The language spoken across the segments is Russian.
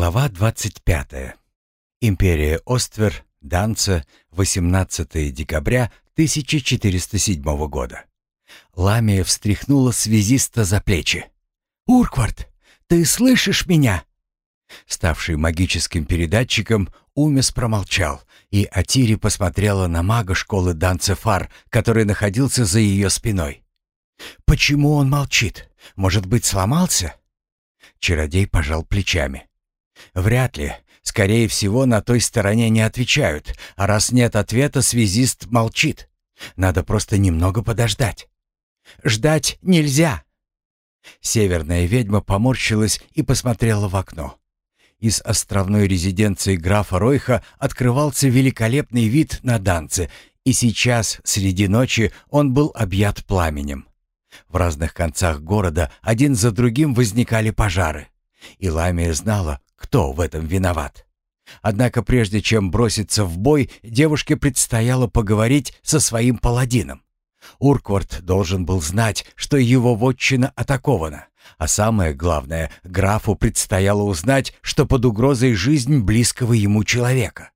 Глава 25. Империя Оствер, Данца, 18 декабря 1407 года. Ламия встряхнула связиста за плечи. «Урквард, ты слышишь меня?» Ставший магическим передатчиком, Умес промолчал, и Атири посмотрела на мага школы Данцефар, который находился за ее спиной. «Почему он молчит? Может быть, сломался?» Чародей пожал плечами. Вряд ли. Скорее всего, на той стороне не отвечают, а раз нет ответа, связист молчит. Надо просто немного подождать. Ждать нельзя. Северная ведьма поморщилась и посмотрела в окно. Из островной резиденции графа Ройха открывался великолепный вид на Данце, и сейчас, среди ночи, он был объят пламенем. В разных концах города один за другим возникали пожары. И Ламия знала, кто в этом виноват. Однако прежде чем броситься в бой, девушке предстояло поговорить со своим паладином. Урквард должен был знать, что его вотчина атакована. А самое главное, графу предстояло узнать, что под угрозой жизнь близкого ему человека.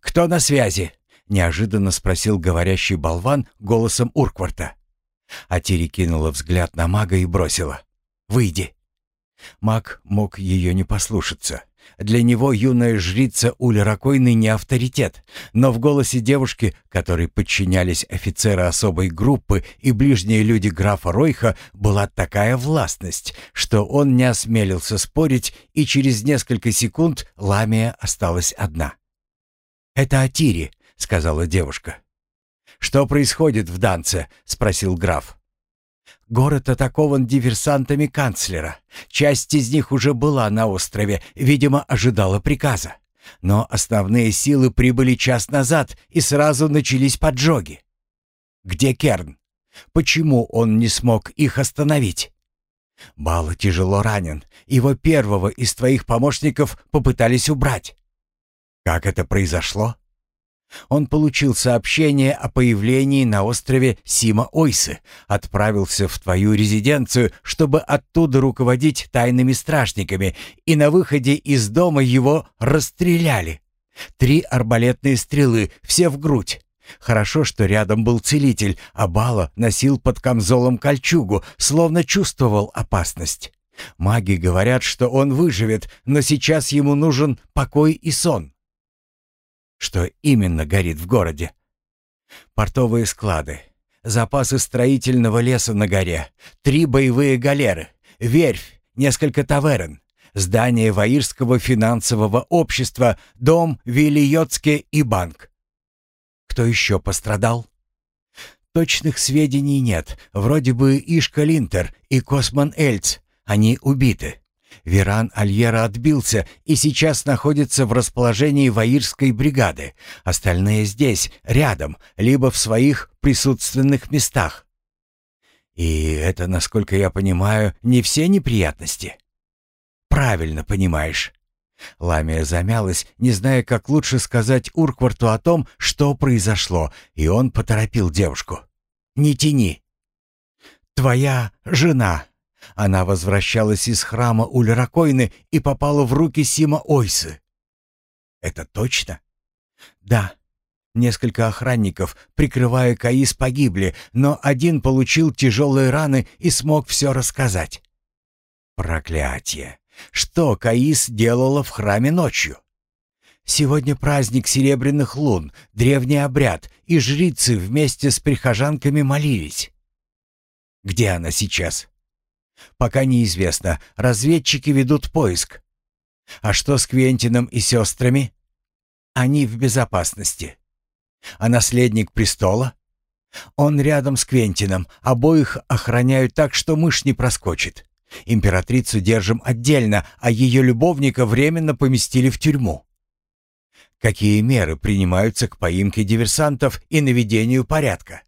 «Кто на связи?» — неожиданно спросил говорящий болван голосом Уркварта. Атири кинула взгляд на мага и бросила. «Выйди». Маг мог ее не послушаться. Для него юная жрица Уля Ракойны не авторитет, но в голосе девушки, которой подчинялись офицеры особой группы и ближние люди графа Ройха, была такая властность, что он не осмелился спорить, и через несколько секунд Ламия осталась одна. «Это Атири», — сказала девушка. «Что происходит в Данце?» — спросил граф. Город атакован диверсантами канцлера. Часть из них уже была на острове, видимо, ожидала приказа. Но основные силы прибыли час назад, и сразу начались поджоги. Где Керн? Почему он не смог их остановить? Бала тяжело ранен. Его первого из твоих помощников попытались убрать. Как это произошло? Он получил сообщение о появлении на острове Сима-Ойсы, отправился в твою резиденцию, чтобы оттуда руководить тайными стражниками, и на выходе из дома его расстреляли. Три арбалетные стрелы, все в грудь. Хорошо, что рядом был целитель, а Бала носил под камзолом кольчугу, словно чувствовал опасность. Маги говорят, что он выживет, но сейчас ему нужен покой и сон. Что именно горит в городе? Портовые склады, запасы строительного леса на горе, три боевые галеры, верфь, несколько таверн, здание Ваирского финансового общества, дом Вильотске и банк. Кто еще пострадал? Точных сведений нет. Вроде бы Ишка Линтер и Косман Эльц. Они убиты. Веран Альера отбился и сейчас находится в расположении Ваирской бригады. Остальные здесь, рядом, либо в своих присутственных местах. И это, насколько я понимаю, не все неприятности. Правильно понимаешь. Ламия замялась, не зная, как лучше сказать Уркварту о том, что произошло, и он поторопил девушку. «Не тяни. Твоя жена она возвращалась из храма Ульракойны и попала в руки Сима Ойсы. Это точно? Да. Несколько охранников, прикрывая Каис, погибли, но один получил тяжелые раны и смог все рассказать. Проклятие! Что Каис делала в храме ночью? Сегодня праздник Серебряных Лун, древний обряд, и жрицы вместе с прихожанками молились. Где она сейчас? Пока неизвестно. Разведчики ведут поиск. А что с Квентином и сестрами? Они в безопасности. А наследник престола? Он рядом с Квентином. Обоих охраняют так, что мышь не проскочит. Императрицу держим отдельно, а ее любовника временно поместили в тюрьму. Какие меры принимаются к поимке диверсантов и наведению порядка?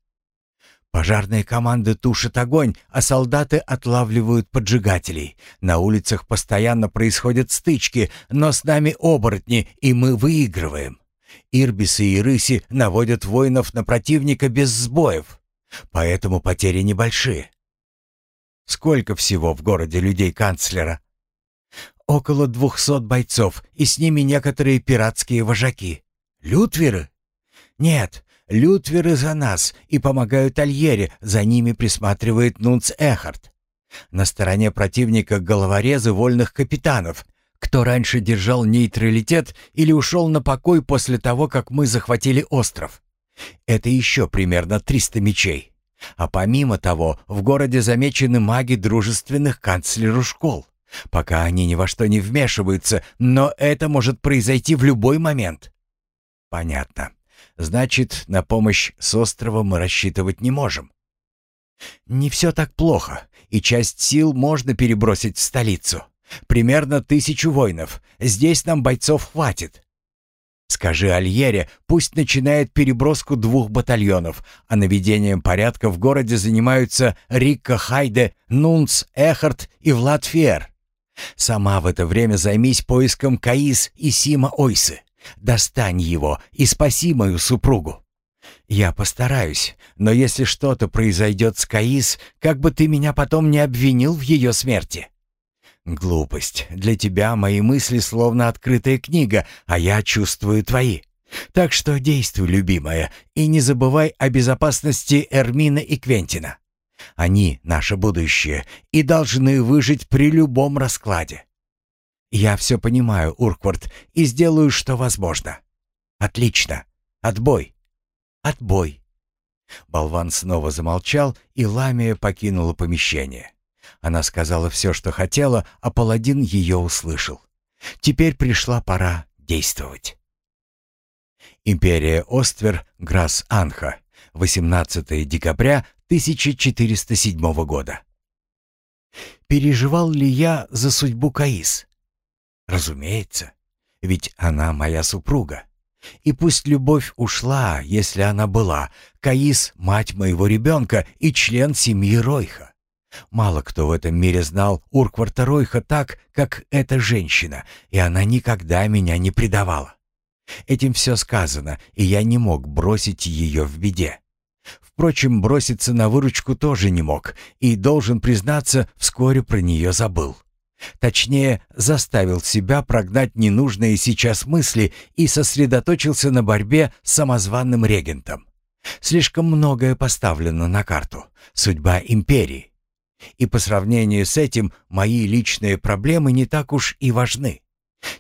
Пожарные команды тушат огонь, а солдаты отлавливают поджигателей. На улицах постоянно происходят стычки, но с нами оборотни, и мы выигрываем. Ирбисы и рыси наводят воинов на противника без сбоев, поэтому потери небольшие. Сколько всего в городе людей канцлера? около двухсот бойцов, и с ними некоторые пиратские вожаки. Лютверы? Нет, лютверы за нас и помогают Альере, за ними присматривает Нунц Эхард. На стороне противника головорезы вольных капитанов, кто раньше держал нейтралитет или ушел на покой после того, как мы захватили остров. Это еще примерно 300 мечей. А помимо того, в городе замечены маги дружественных канцлеру школ. Пока они ни во что не вмешиваются, но это может произойти в любой момент. Понятно. Значит, на помощь с острова мы рассчитывать не можем. Не все так плохо, и часть сил можно перебросить в столицу. Примерно тысячу воинов. Здесь нам бойцов хватит. Скажи Альере, пусть начинает переброску двух батальонов, а наведением порядка в городе занимаются Рикка Хайде, Нунц, Эхард и Влад Фер. Сама в это время займись поиском Каис и Сима Ойсы. Достань его и спаси мою супругу. Я постараюсь, но если что-то произойдет с Каис, как бы ты меня потом не обвинил в ее смерти. Глупость. Для тебя мои мысли словно открытая книга, а я чувствую твои. Так что действуй, любимая, и не забывай о безопасности Эрмина и Квентина. Они — наше будущее и должны выжить при любом раскладе. Я все понимаю, Урквард, и сделаю, что возможно. Отлично. Отбой. Отбой. Болван снова замолчал, и Ламия покинула помещение. Она сказала все, что хотела, а паладин ее услышал. Теперь пришла пора действовать. Империя Оствер, Грас-Анха, 18 декабря 1407 года. Переживал ли я за судьбу Каис? Разумеется, ведь она моя супруга. И пусть любовь ушла, если она была, Каис — мать моего ребенка и член семьи Ройха. Мало кто в этом мире знал Уркварта Ройха так, как эта женщина, и она никогда меня не предавала. Этим все сказано, и я не мог бросить ее в беде. Впрочем, броситься на выручку тоже не мог, и, должен признаться, вскоре про нее забыл. Точнее, заставил себя прогнать ненужные сейчас мысли и сосредоточился на борьбе с самозванным регентом. Слишком многое поставлено на карту. Судьба империи. И по сравнению с этим мои личные проблемы не так уж и важны.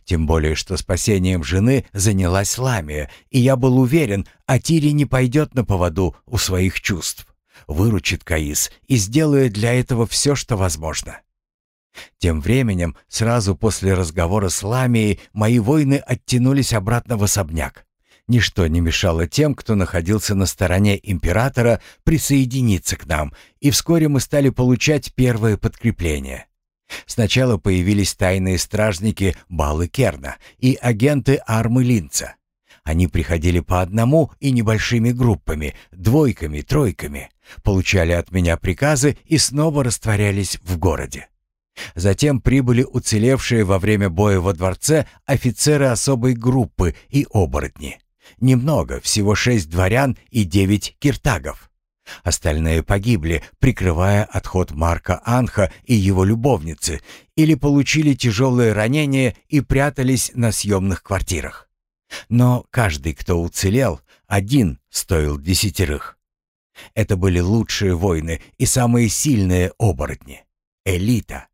Тем более, что спасением жены занялась Ламия, и я был уверен, Атири не пойдет на поводу у своих чувств. Выручит Каис и сделает для этого все, что возможно. Тем временем, сразу после разговора с Ламией, мои воины оттянулись обратно в особняк. Ничто не мешало тем, кто находился на стороне императора, присоединиться к нам, и вскоре мы стали получать первое подкрепление. Сначала появились тайные стражники Балы Керна и агенты Армы Линца. Они приходили по одному и небольшими группами, двойками, тройками, получали от меня приказы и снова растворялись в городе. Затем прибыли уцелевшие во время боя во дворце офицеры особой группы и оборотни. Немного, всего шесть дворян и девять киртагов. Остальные погибли, прикрывая отход Марка Анха и его любовницы, или получили тяжелые ранения и прятались на съемных квартирах. Но каждый, кто уцелел, один стоил десятерых. Это были лучшие воины и самые сильные оборотни. Элита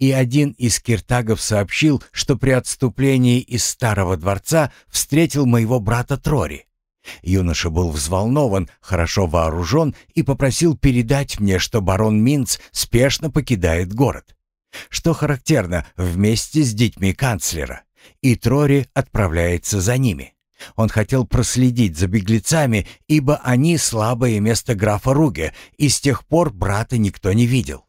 и один из киртагов сообщил, что при отступлении из старого дворца встретил моего брата Трори. Юноша был взволнован, хорошо вооружен и попросил передать мне, что барон Минц спешно покидает город. Что характерно, вместе с детьми канцлера. И Трори отправляется за ними. Он хотел проследить за беглецами, ибо они слабое место графа Руге, и с тех пор брата никто не видел.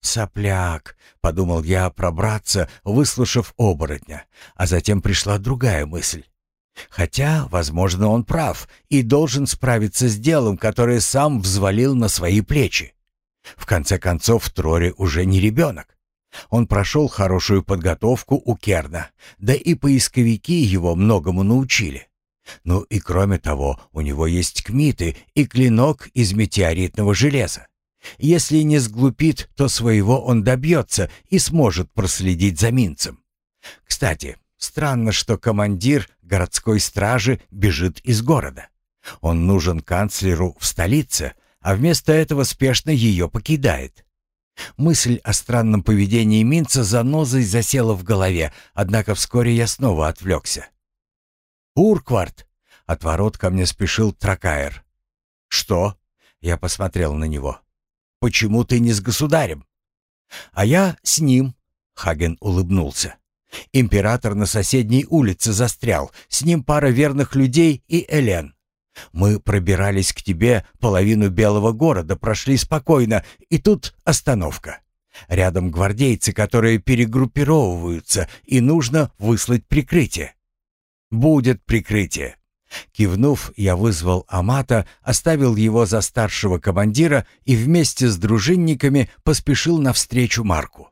«Сопляк», — подумал я пробраться, выслушав оборотня, а затем пришла другая мысль. Хотя, возможно, он прав и должен справиться с делом, которое сам взвалил на свои плечи. В конце концов, Трори уже не ребенок. Он прошел хорошую подготовку у Керна, да и поисковики его многому научили. Ну и кроме того, у него есть кмиты и клинок из метеоритного железа. Если не сглупит, то своего он добьется и сможет проследить за Минцем. Кстати, странно, что командир городской стражи бежит из города. Он нужен канцлеру в столице, а вместо этого спешно ее покидает. Мысль о странном поведении Минца занозой засела в голове, однако вскоре я снова отвлекся. «Урквард!» — от ворот ко мне спешил Тракаер. «Что?» — я посмотрел на него. «Почему ты не с государем?» «А я с ним», — Хаген улыбнулся. «Император на соседней улице застрял, с ним пара верных людей и Элен. Мы пробирались к тебе, половину белого города прошли спокойно, и тут остановка. Рядом гвардейцы, которые перегруппировываются, и нужно выслать прикрытие. Будет прикрытие. Кивнув, я вызвал Амата, оставил его за старшего командира и вместе с дружинниками поспешил навстречу Марку.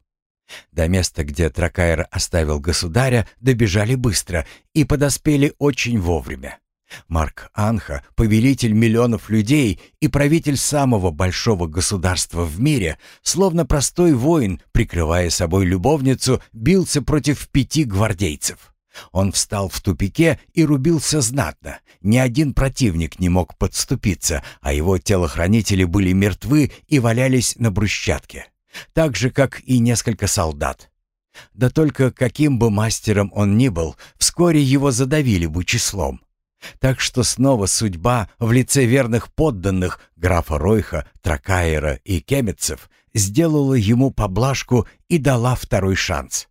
До места, где Тракайр оставил государя, добежали быстро и подоспели очень вовремя. Марк Анха, повелитель миллионов людей и правитель самого большого государства в мире, словно простой воин, прикрывая собой любовницу, бился против пяти гвардейцев. Он встал в тупике и рубился знатно. Ни один противник не мог подступиться, а его телохранители были мертвы и валялись на брусчатке. Так же, как и несколько солдат. Да только каким бы мастером он ни был, вскоре его задавили бы числом. Так что снова судьба в лице верных подданных графа Ройха, Тракаера и Кеметцев сделала ему поблажку и дала второй шанс.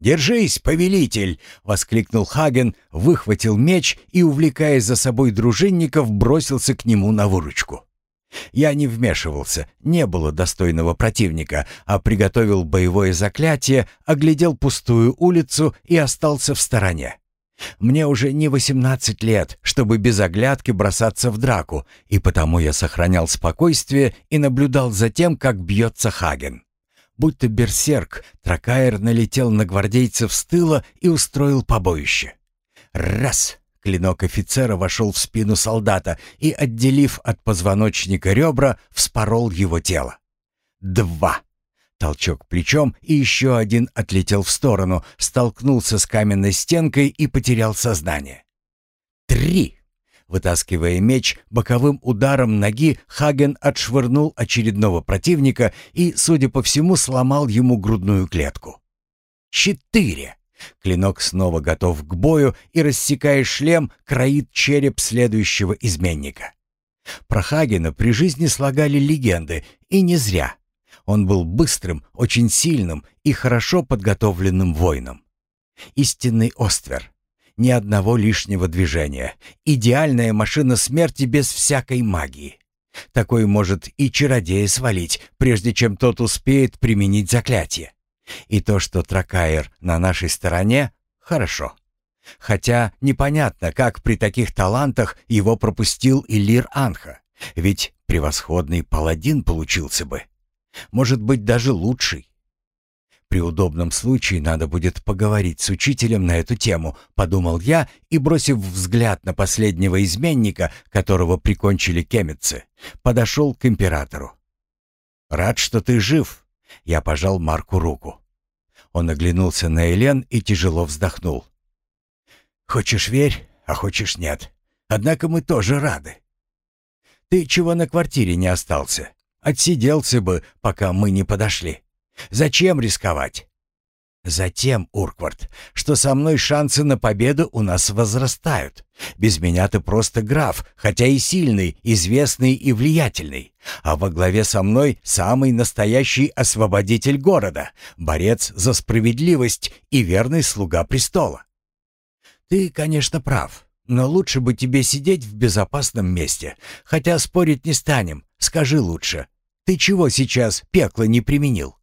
«Держись, повелитель!» — воскликнул Хаген, выхватил меч и, увлекая за собой дружинников, бросился к нему на выручку. Я не вмешивался, не было достойного противника, а приготовил боевое заклятие, оглядел пустую улицу и остался в стороне. Мне уже не восемнадцать лет, чтобы без оглядки бросаться в драку, и потому я сохранял спокойствие и наблюдал за тем, как бьется Хаген. Будто берсерк, Тракаер налетел на гвардейцев с тыла и устроил побоище. Раз! Клинок офицера вошел в спину солдата и, отделив от позвоночника ребра, вспорол его тело. Два! Толчок плечом, и еще один отлетел в сторону, столкнулся с каменной стенкой и потерял сознание. Три! Вытаскивая меч, боковым ударом ноги Хаген отшвырнул очередного противника и, судя по всему, сломал ему грудную клетку. Четыре! Клинок снова готов к бою и, рассекая шлем, кроит череп следующего изменника. Про Хагена при жизни слагали легенды, и не зря. Он был быстрым, очень сильным и хорошо подготовленным воином. Истинный Оствер. Ни одного лишнего движения. Идеальная машина смерти без всякой магии. Такой может и чародея свалить, прежде чем тот успеет применить заклятие. И то, что Тракаер на нашей стороне, хорошо. Хотя непонятно, как при таких талантах его пропустил Илир Анха. Ведь превосходный паладин получился бы. Может быть, даже лучший. При удобном случае надо будет поговорить с учителем на эту тему, подумал я и, бросив взгляд на последнего изменника, которого прикончили кемицы, подошел к императору. «Рад, что ты жив», — я пожал Марку руку. Он оглянулся на Элен и тяжело вздохнул. «Хочешь верь, а хочешь нет. Однако мы тоже рады. Ты чего на квартире не остался? Отсиделся бы, пока мы не подошли. Зачем рисковать? Затем, Урквард, что со мной шансы на победу у нас возрастают. Без меня ты просто граф, хотя и сильный, известный и влиятельный. А во главе со мной самый настоящий освободитель города, борец за справедливость и верный слуга престола. Ты, конечно, прав, но лучше бы тебе сидеть в безопасном месте. Хотя спорить не станем. Скажи лучше, ты чего сейчас пекло не применил?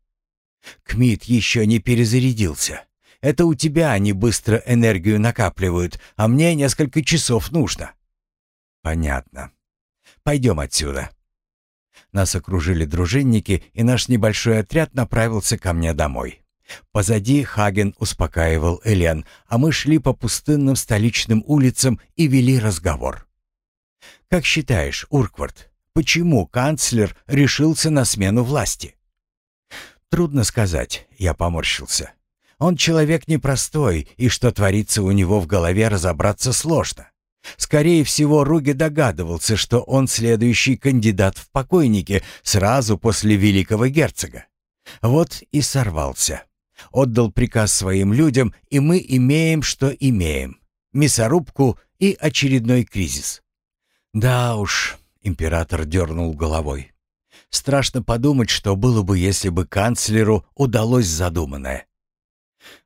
Кмит еще не перезарядился. Это у тебя они быстро энергию накапливают, а мне несколько часов нужно. Понятно. Пойдем отсюда. Нас окружили дружинники, и наш небольшой отряд направился ко мне домой. Позади Хаген успокаивал Элен, а мы шли по пустынным столичным улицам и вели разговор. «Как считаешь, Урквард, почему канцлер решился на смену власти? Трудно сказать, я поморщился. Он человек непростой, и что творится у него в голове, разобраться сложно. Скорее всего, Руги догадывался, что он следующий кандидат в покойники сразу после великого герцога. Вот и сорвался. Отдал приказ своим людям, и мы имеем, что имеем. Мясорубку и очередной кризис. Да уж, император дернул головой. Страшно подумать, что было бы, если бы канцлеру удалось задуманное.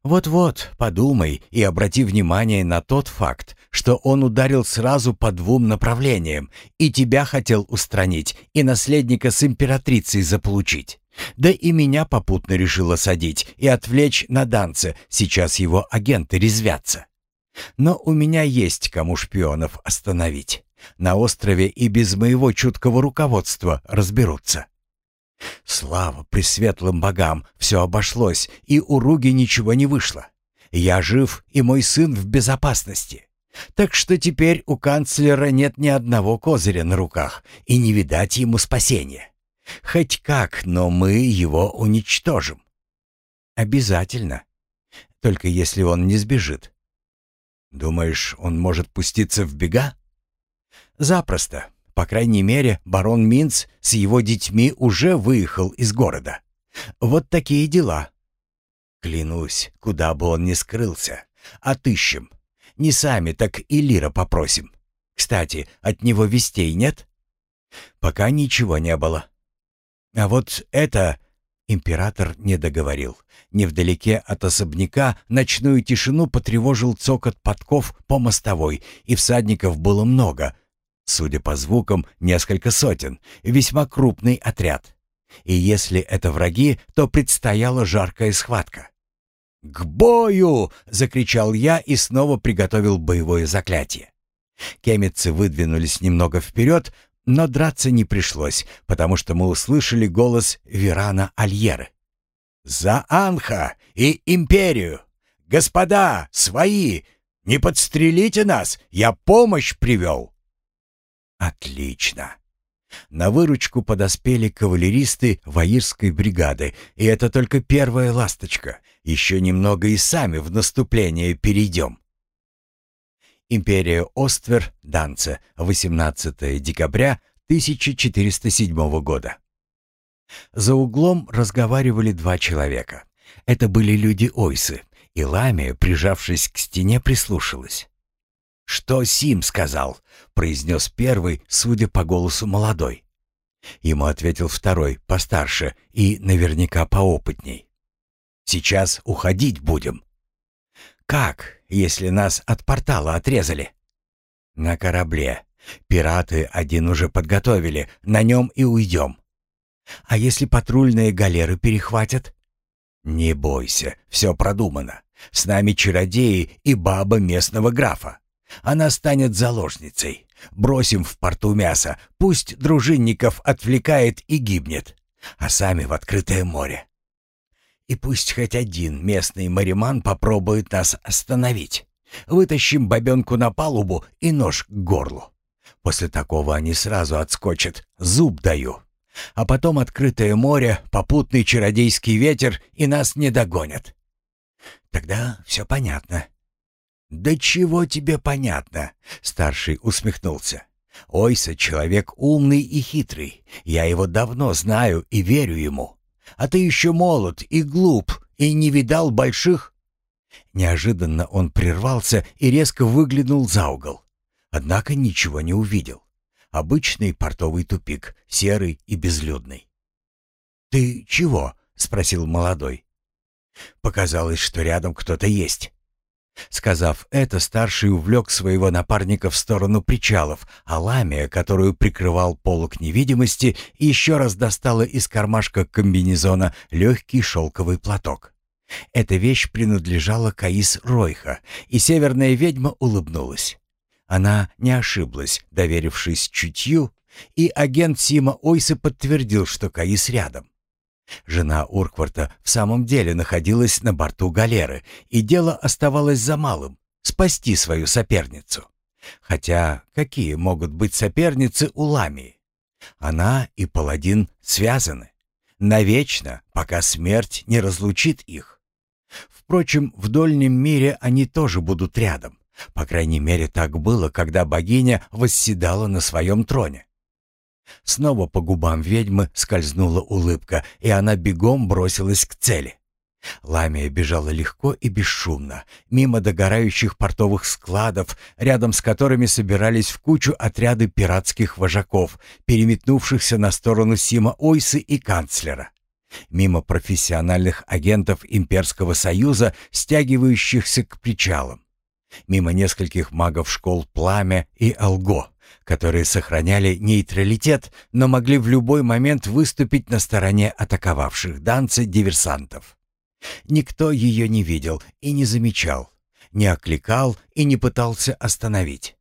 Вот-вот, подумай и обрати внимание на тот факт, что он ударил сразу по двум направлениям, и тебя хотел устранить, и наследника с императрицей заполучить. Да и меня попутно решил осадить и отвлечь на данце, сейчас его агенты резвятся. Но у меня есть кому шпионов остановить. На острове и без моего чуткого руководства разберутся. Слава пресветлым богам, все обошлось, и у Руги ничего не вышло. Я жив, и мой сын в безопасности. Так что теперь у канцлера нет ни одного козыря на руках, и не видать ему спасения. Хоть как, но мы его уничтожим. Обязательно. Только если он не сбежит. Думаешь, он может пуститься в бега? Запросто. По крайней мере, барон Минц с его детьми уже выехал из города. Вот такие дела. Клянусь, куда бы он ни скрылся, отыщем. Не сами, так и Лира попросим. Кстати, от него вестей нет? Пока ничего не было. А вот это... Император не договорил. Невдалеке от особняка ночную тишину потревожил цокот подков по мостовой, и всадников было много, Судя по звукам, несколько сотен, весьма крупный отряд. И если это враги, то предстояла жаркая схватка. «К бою!» — закричал я и снова приготовил боевое заклятие. Кемицы выдвинулись немного вперед, но драться не пришлось, потому что мы услышали голос Верана Альеры. «За Анха и Империю! Господа, свои! Не подстрелите нас! Я помощь привел!» Отлично. На выручку подоспели кавалеристы Ваирской бригады, и это только первая ласточка. Еще немного и сами в наступление перейдем. Империя Оствер, Данце, 18 декабря 1407 года. За углом разговаривали два человека. Это были люди Ойсы, и Ламия, прижавшись к стене, прислушалась. «Что Сим сказал?» — произнес первый, судя по голосу молодой. Ему ответил второй, постарше и наверняка поопытней. «Сейчас уходить будем». «Как, если нас от портала отрезали?» «На корабле. Пираты один уже подготовили, на нем и уйдем». «А если патрульные галеры перехватят?» «Не бойся, все продумано. С нами чародеи и баба местного графа. Она станет заложницей. Бросим в порту мясо, пусть дружинников отвлекает и гибнет, а сами в открытое море. И пусть хоть один местный мариман попробует нас остановить. Вытащим бабенку на палубу и нож к горлу. После такого они сразу отскочат, зуб даю. А потом открытое море, попутный чародейский ветер, и нас не догонят. Тогда все понятно. «Да чего тебе понятно?» — старший усмехнулся. «Ойса человек умный и хитрый. Я его давно знаю и верю ему. А ты еще молод и глуп, и не видал больших...» Неожиданно он прервался и резко выглянул за угол. Однако ничего не увидел. Обычный портовый тупик, серый и безлюдный. «Ты чего?» — спросил молодой. Показалось, что рядом кто-то есть. Сказав это, старший увлек своего напарника в сторону причалов, а ламия, которую прикрывал полок невидимости, еще раз достала из кармашка комбинезона легкий шелковый платок. Эта вещь принадлежала Каис Ройха, и северная ведьма улыбнулась. Она не ошиблась, доверившись чутью, и агент Сима Ойса подтвердил, что Каис рядом. Жена Уркварта в самом деле находилась на борту галеры, и дело оставалось за малым — спасти свою соперницу. Хотя какие могут быть соперницы у Ламии? Она и паладин связаны. Навечно, пока смерть не разлучит их. Впрочем, в дольнем мире они тоже будут рядом. По крайней мере, так было, когда богиня восседала на своем троне. Снова по губам ведьмы скользнула улыбка, и она бегом бросилась к цели. Ламия бежала легко и бесшумно, мимо догорающих портовых складов, рядом с которыми собирались в кучу отряды пиратских вожаков, переметнувшихся на сторону Сима Ойсы и канцлера. Мимо профессиональных агентов Имперского Союза, стягивающихся к причалам. Мимо нескольких магов школ Пламя и Алго, которые сохраняли нейтралитет, но могли в любой момент выступить на стороне атаковавших данцы диверсантов. Никто ее не видел и не замечал, не окликал и не пытался остановить.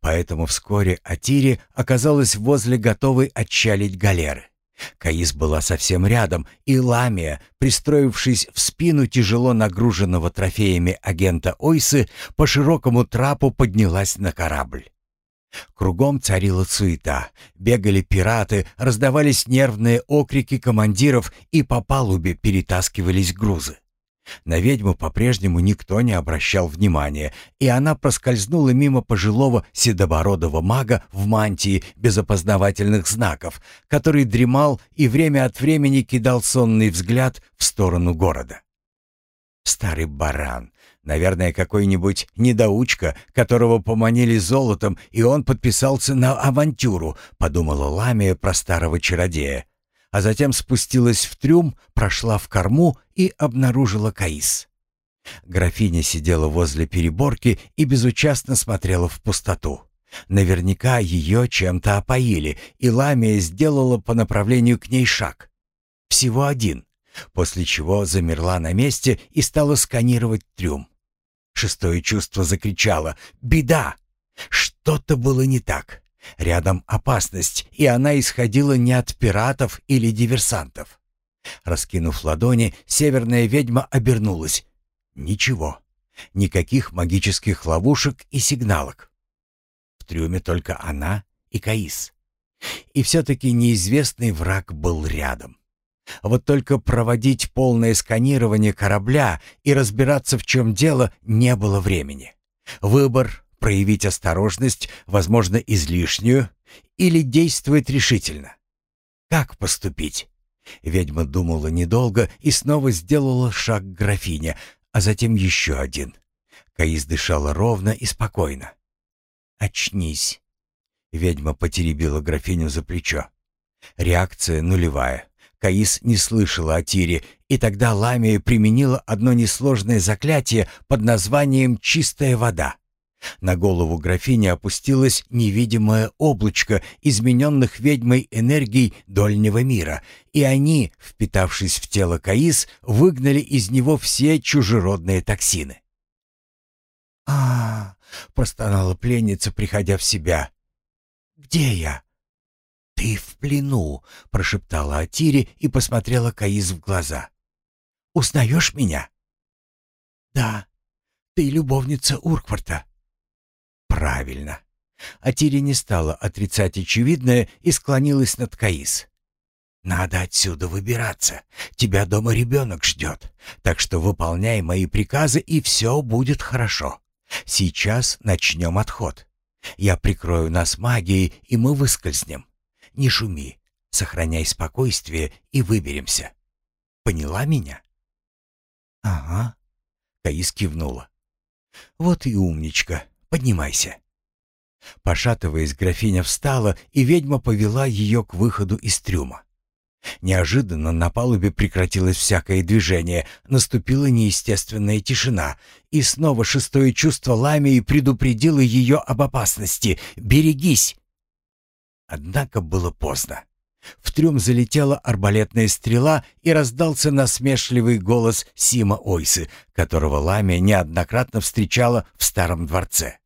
Поэтому вскоре Атири оказалась возле готовой отчалить галеры. Каис была совсем рядом, и Ламия, пристроившись в спину тяжело нагруженного трофеями агента Ойсы, по широкому трапу поднялась на корабль. Кругом царила суета. Бегали пираты, раздавались нервные окрики командиров, и по палубе перетаскивались грузы. На ведьму по-прежнему никто не обращал внимания, и она проскользнула мимо пожилого седобородого мага в мантии без опознавательных знаков, который дремал и время от времени кидал сонный взгляд в сторону города. Старый баран, Наверное, какой-нибудь недоучка, которого поманили золотом, и он подписался на авантюру, подумала Ламия про старого чародея. А затем спустилась в трюм, прошла в корму и обнаружила Каис. Графиня сидела возле переборки и безучастно смотрела в пустоту. Наверняка ее чем-то опоили, и Ламия сделала по направлению к ней шаг. Всего один, после чего замерла на месте и стала сканировать трюм. Шестое чувство закричало «Беда!». Что-то было не так. Рядом опасность, и она исходила не от пиратов или диверсантов. Раскинув ладони, северная ведьма обернулась. Ничего. Никаких магических ловушек и сигналок. В трюме только она и Каис. И все-таки неизвестный враг был рядом. Вот только проводить полное сканирование корабля и разбираться, в чем дело, не было времени. Выбор — проявить осторожность, возможно, излишнюю, или действовать решительно. Как поступить? Ведьма думала недолго и снова сделала шаг к графине, а затем еще один. Каис дышала ровно и спокойно. «Очнись!» Ведьма потеребила графиню за плечо. Реакция нулевая. Каис не слышала о Тире, и тогда Ламия применила одно несложное заклятие под названием «Чистая вода». На голову графини опустилось невидимое облачко измененных ведьмой энергий дольнего мира, и они, впитавшись в тело Каис, выгнали из него все чужеродные токсины. а, -а, простонала пленница, приходя в себя. «Где я?» «Ты в плену», — прошептала Атири и посмотрела Каиз в глаза. «Узнаешь меня?» «Да, ты любовница Уркварта». «Правильно». Атири не стала отрицать очевидное и склонилась над Каиз. «Надо отсюда выбираться. Тебя дома ребенок ждет. Так что выполняй мои приказы, и все будет хорошо. Сейчас начнем отход. Я прикрою нас магией, и мы выскользнем не шуми, сохраняй спокойствие и выберемся. Поняла меня?» «Ага», — Таис кивнула. «Вот и умничка, поднимайся». Пошатываясь, графиня встала, и ведьма повела ее к выходу из трюма. Неожиданно на палубе прекратилось всякое движение, наступила неестественная тишина, и снова шестое чувство Ламии предупредило ее об опасности. «Берегись!» Однако было поздно. В трюм залетела арбалетная стрела и раздался насмешливый голос Сима Ойсы, которого Ламия неоднократно встречала в старом дворце.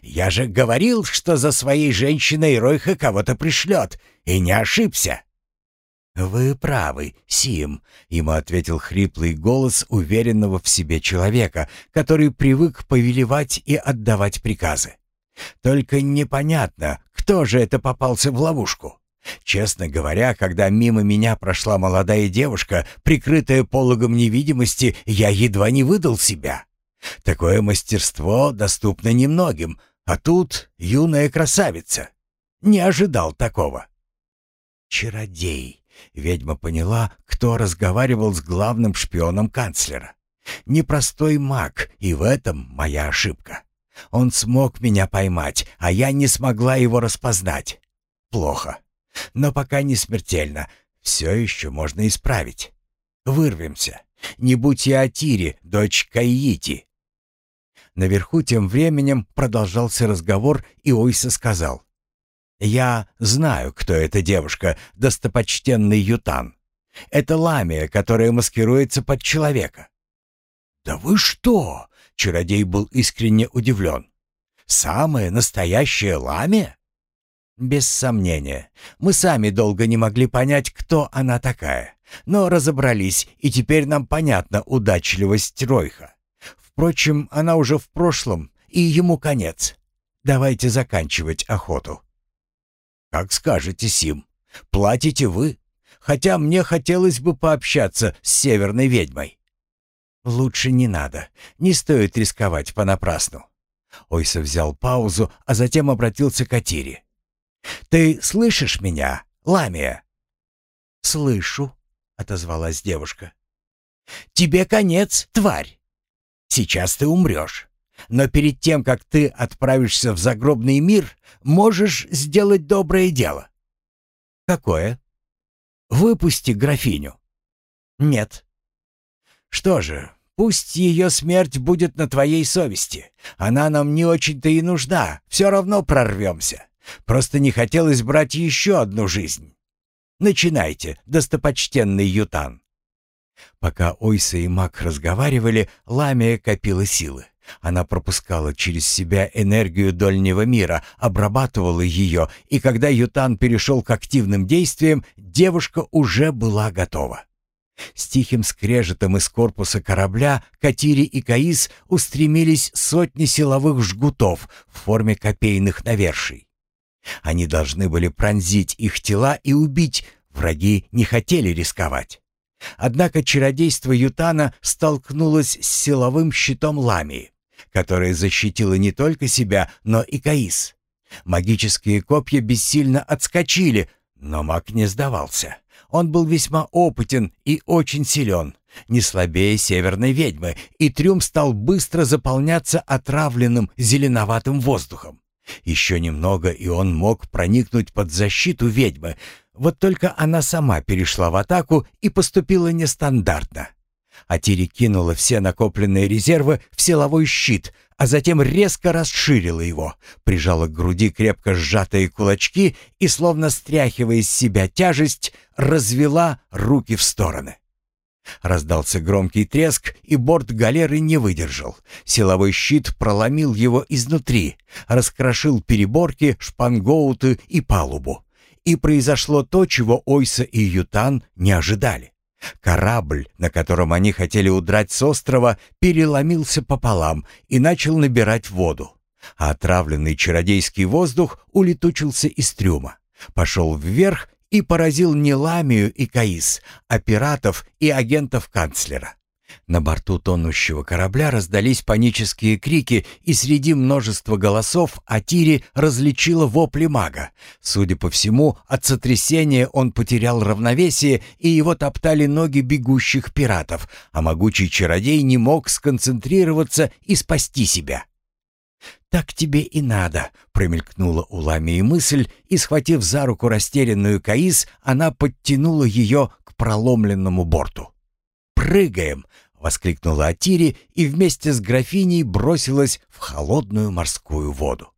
«Я же говорил, что за своей женщиной Ройха кого-то пришлет, и не ошибся!» «Вы правы, Сим», — ему ответил хриплый голос уверенного в себе человека, который привык повелевать и отдавать приказы. «Только непонятно, кто же это попался в ловушку? Честно говоря, когда мимо меня прошла молодая девушка, прикрытая пологом невидимости, я едва не выдал себя. Такое мастерство доступно немногим, а тут юная красавица. Не ожидал такого. Чародей. Ведьма поняла, кто разговаривал с главным шпионом канцлера. Непростой маг, и в этом моя ошибка. Он смог меня поймать, а я не смогла его распознать. Плохо. Но пока не смертельно. Все еще можно исправить. Вырвемся. Не будь я Атири, дочь Каити. Наверху тем временем продолжался разговор, и Ойса сказал. «Я знаю, кто эта девушка, достопочтенный Ютан. Это ламия, которая маскируется под человека». «Да вы что?» — чародей был искренне удивлен. «Самая настоящая ламия?» «Без сомнения. Мы сами долго не могли понять, кто она такая. Но разобрались, и теперь нам понятна удачливость Ройха. Впрочем, она уже в прошлом, и ему конец. Давайте заканчивать охоту». «Как скажете, Сим. Платите вы. Хотя мне хотелось бы пообщаться с северной ведьмой». «Лучше не надо. Не стоит рисковать понапрасну». Ойса взял паузу, а затем обратился к Атире. «Ты слышишь меня, Ламия?» «Слышу», — отозвалась девушка. «Тебе конец, тварь. Сейчас ты умрешь. Но перед тем, как ты отправишься в загробный мир, можешь сделать доброе дело». «Какое?» «Выпусти графиню». «Нет». «Что же, пусть ее смерть будет на твоей совести. Она нам не очень-то и нужна, все равно прорвемся. Просто не хотелось брать еще одну жизнь. Начинайте, достопочтенный Ютан». Пока Ойса и Мак разговаривали, Ламия копила силы. Она пропускала через себя энергию дольнего мира, обрабатывала ее, и когда Ютан перешел к активным действиям, девушка уже была готова. С тихим скрежетом из корпуса корабля Катири и Каис устремились сотни силовых жгутов в форме копейных наверший. Они должны были пронзить их тела и убить, враги не хотели рисковать. Однако чародейство Ютана столкнулось с силовым щитом Ламии, которое защитило не только себя, но и Каис. Магические копья бессильно отскочили, но маг не сдавался. Он был весьма опытен и очень силен, не слабее северной ведьмы, и трюм стал быстро заполняться отравленным зеленоватым воздухом. Еще немного, и он мог проникнуть под защиту ведьмы. Вот только она сама перешла в атаку и поступила нестандартно. Атири кинула все накопленные резервы в силовой щит, а затем резко расширила его, прижала к груди крепко сжатые кулачки и, словно стряхивая из себя тяжесть, развела руки в стороны. Раздался громкий треск, и борт галеры не выдержал. Силовой щит проломил его изнутри, раскрошил переборки, шпангоуты и палубу. И произошло то, чего Ойса и Ютан не ожидали. Корабль, на котором они хотели удрать с острова, переломился пополам и начал набирать воду. А отравленный чародейский воздух улетучился из трюма, пошел вверх и поразил не Ламию и Каис, а пиратов и агентов канцлера. На борту тонущего корабля раздались панические крики, и среди множества голосов Атири различила вопли мага. Судя по всему, от сотрясения он потерял равновесие, и его топтали ноги бегущих пиратов, а могучий чародей не мог сконцентрироваться и спасти себя. «Так тебе и надо», — промелькнула у Ламии мысль, и, схватив за руку растерянную Каис, она подтянула ее к проломленному борту. «Прыгаем!» — воскликнула Атири и вместе с графиней бросилась в холодную морскую воду.